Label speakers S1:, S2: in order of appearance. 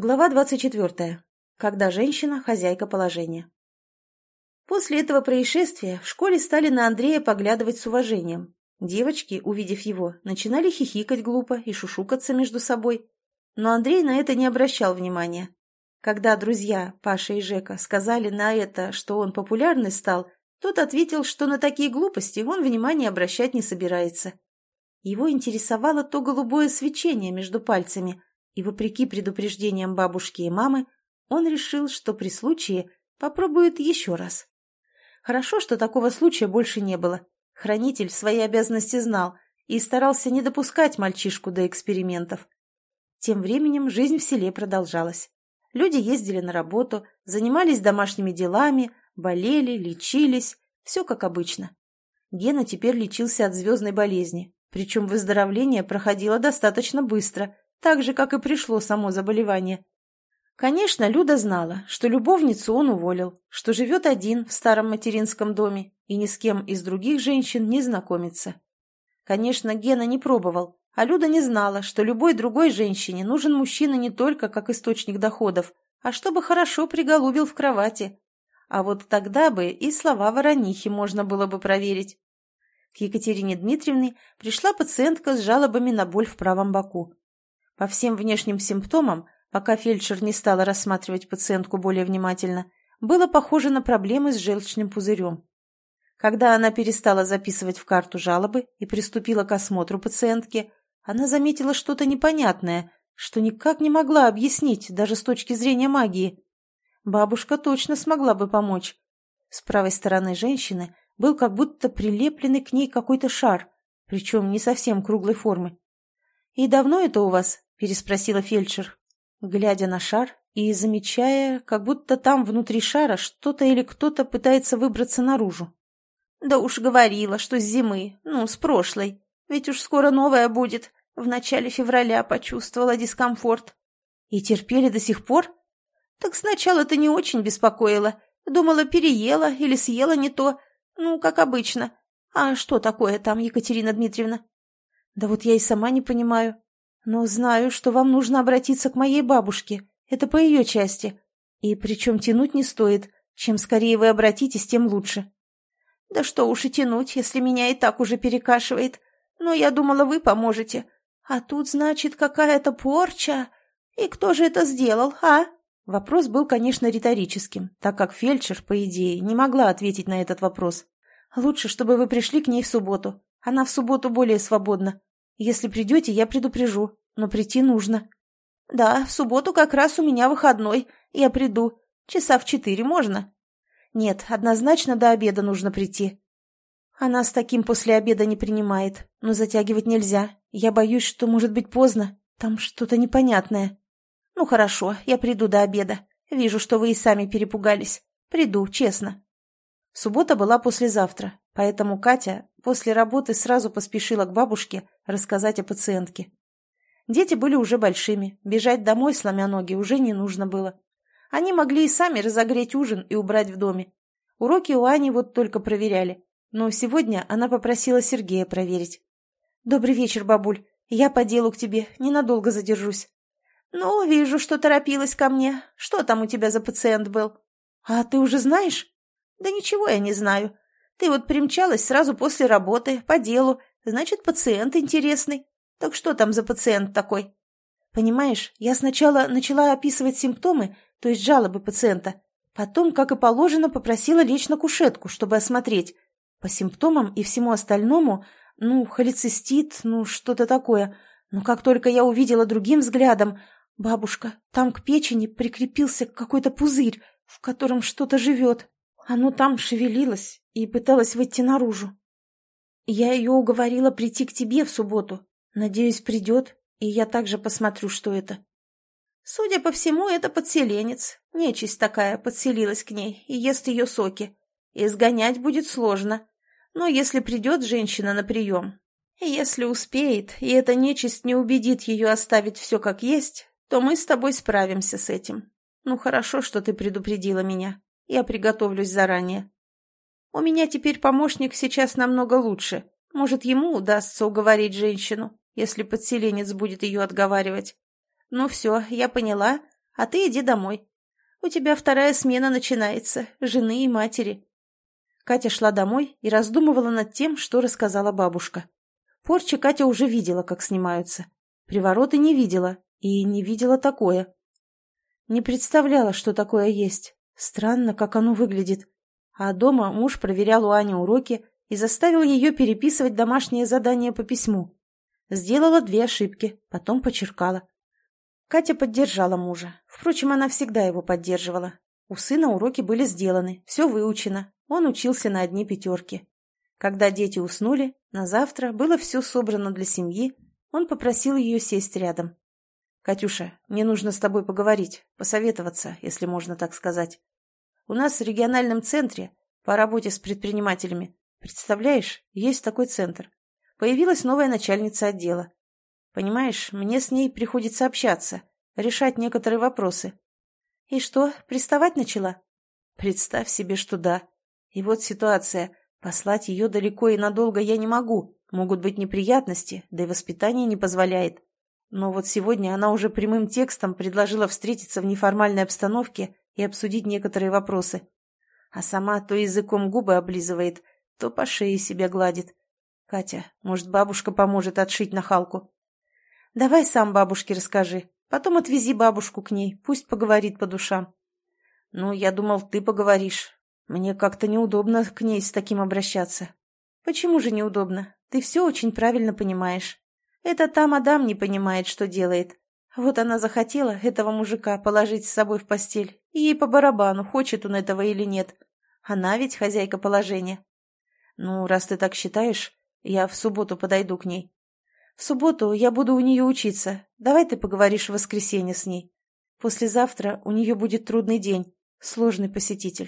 S1: Глава 24. Когда женщина – хозяйка положения. После этого происшествия в школе стали на Андрея поглядывать с уважением. Девочки, увидев его, начинали хихикать глупо и шушукаться между собой. Но Андрей на это не обращал внимания. Когда друзья, Паша и Жека, сказали на это, что он популярный стал, тот ответил, что на такие глупости он внимания обращать не собирается. Его интересовало то голубое свечение между пальцами – и, вопреки предупреждениям бабушки и мамы, он решил, что при случае попробует еще раз. Хорошо, что такого случая больше не было. Хранитель свои обязанности знал и старался не допускать мальчишку до экспериментов. Тем временем жизнь в селе продолжалась. Люди ездили на работу, занимались домашними делами, болели, лечились, все как обычно. Гена теперь лечился от звездной болезни, причем выздоровление проходило достаточно быстро – так же, как и пришло само заболевание. Конечно, Люда знала, что любовницу он уволил, что живет один в старом материнском доме и ни с кем из других женщин не знакомится. Конечно, Гена не пробовал, а Люда не знала, что любой другой женщине нужен мужчина не только как источник доходов, а чтобы хорошо приголубил в кровати. А вот тогда бы и слова воронихи можно было бы проверить. К Екатерине Дмитриевне пришла пациентка с жалобами на боль в правом боку. По всем внешним симптомам, пока фельдшер не стала рассматривать пациентку более внимательно, было похоже на проблемы с желчным пузырем. Когда она перестала записывать в карту жалобы и приступила к осмотру пациентки, она заметила что-то непонятное, что никак не могла объяснить даже с точки зрения магии. Бабушка точно смогла бы помочь. С правой стороны женщины был как будто прилепленный к ней какой-то шар, причем не совсем круглой формы. «И давно это у вас?» Переспросила фельдшер, глядя на шар и замечая, как будто там внутри шара что-то или кто-то пытается выбраться наружу. «Да уж говорила, что с зимы, ну, с прошлой. Ведь уж скоро новая будет. В начале февраля почувствовала дискомфорт. И терпели до сих пор? Так сначала это не очень беспокоило. Думала, переела или съела не то. Ну, как обычно. А что такое там, Екатерина Дмитриевна? Да вот я и сама не понимаю. Но знаю, что вам нужно обратиться к моей бабушке. Это по ее части. И причем тянуть не стоит. Чем скорее вы обратитесь, тем лучше. Да что уж и тянуть, если меня и так уже перекашивает. Но я думала, вы поможете. А тут, значит, какая-то порча. И кто же это сделал, а? Вопрос был, конечно, риторическим, так как фельдшер, по идее, не могла ответить на этот вопрос. Лучше, чтобы вы пришли к ней в субботу. Она в субботу более свободна. Если придете, я предупрежу но прийти нужно. Да, в субботу как раз у меня выходной. Я приду. Часа в четыре можно? Нет, однозначно до обеда нужно прийти. Она с таким после обеда не принимает, но затягивать нельзя. Я боюсь, что может быть поздно. Там что-то непонятное. Ну хорошо, я приду до обеда. Вижу, что вы и сами перепугались. Приду, честно. Суббота была послезавтра, поэтому Катя после работы сразу поспешила к бабушке рассказать о пациентке. Дети были уже большими, бежать домой, сломя ноги, уже не нужно было. Они могли и сами разогреть ужин и убрать в доме. Уроки у Ани вот только проверяли. Но сегодня она попросила Сергея проверить. «Добрый вечер, бабуль. Я по делу к тебе, ненадолго задержусь». «Ну, вижу, что торопилась ко мне. Что там у тебя за пациент был?» «А ты уже знаешь?» «Да ничего я не знаю. Ты вот примчалась сразу после работы, по делу. Значит, пациент интересный. Так что там за пациент такой? Понимаешь, я сначала начала описывать симптомы, то есть жалобы пациента. Потом, как и положено, попросила лечь на кушетку, чтобы осмотреть. По симптомам и всему остальному, ну, холецистит, ну, что-то такое. Но как только я увидела другим взглядом, бабушка, там к печени прикрепился какой-то пузырь, в котором что-то живет. Оно там шевелилось и пыталось выйти наружу. Я ее уговорила прийти к тебе в субботу, Надеюсь, придет, и я также посмотрю, что это. Судя по всему, это подселенец. Нечисть такая подселилась к ней и ест ее соки. Изгонять будет сложно. Но если придет женщина на прием, если успеет, и эта нечисть не убедит ее оставить все как есть, то мы с тобой справимся с этим. Ну, хорошо, что ты предупредила меня. Я приготовлюсь заранее. У меня теперь помощник сейчас намного лучше. Может, ему удастся уговорить женщину если подселенец будет ее отговаривать. Ну все, я поняла. А ты иди домой. У тебя вторая смена начинается, жены и матери». Катя шла домой и раздумывала над тем, что рассказала бабушка. Порчи Катя уже видела, как снимаются. Привороты не видела, и не видела такое. Не представляла, что такое есть. Странно, как оно выглядит. А дома муж проверял у Ани уроки и заставил ее переписывать домашнее задание по письму. Сделала две ошибки, потом почеркала. Катя поддержала мужа. Впрочем, она всегда его поддерживала. У сына уроки были сделаны, все выучено. Он учился на одни пятерки. Когда дети уснули, на завтра было все собрано для семьи, он попросил ее сесть рядом. «Катюша, мне нужно с тобой поговорить, посоветоваться, если можно так сказать. У нас в региональном центре по работе с предпринимателями, представляешь, есть такой центр. Появилась новая начальница отдела. Понимаешь, мне с ней приходится общаться, решать некоторые вопросы. И что, приставать начала? Представь себе, что да. И вот ситуация. Послать ее далеко и надолго я не могу. Могут быть неприятности, да и воспитание не позволяет. Но вот сегодня она уже прямым текстом предложила встретиться в неформальной обстановке и обсудить некоторые вопросы. А сама то языком губы облизывает, то по шее себя гладит. Катя, может, бабушка поможет отшить нахалку? Давай сам бабушке расскажи. Потом отвези бабушку к ней, пусть поговорит по душам. Ну, я думал, ты поговоришь. Мне как-то неудобно к ней с таким обращаться. Почему же неудобно? Ты все очень правильно понимаешь. Это та мадам не понимает, что делает. Вот она захотела этого мужика положить с собой в постель, и ей по барабану, хочет он этого или нет. Она ведь хозяйка положения. Ну, раз ты так считаешь, я в субботу подойду к ней. В субботу я буду у нее учиться. Давай ты поговоришь в воскресенье с ней. Послезавтра у нее будет трудный день, сложный посетитель.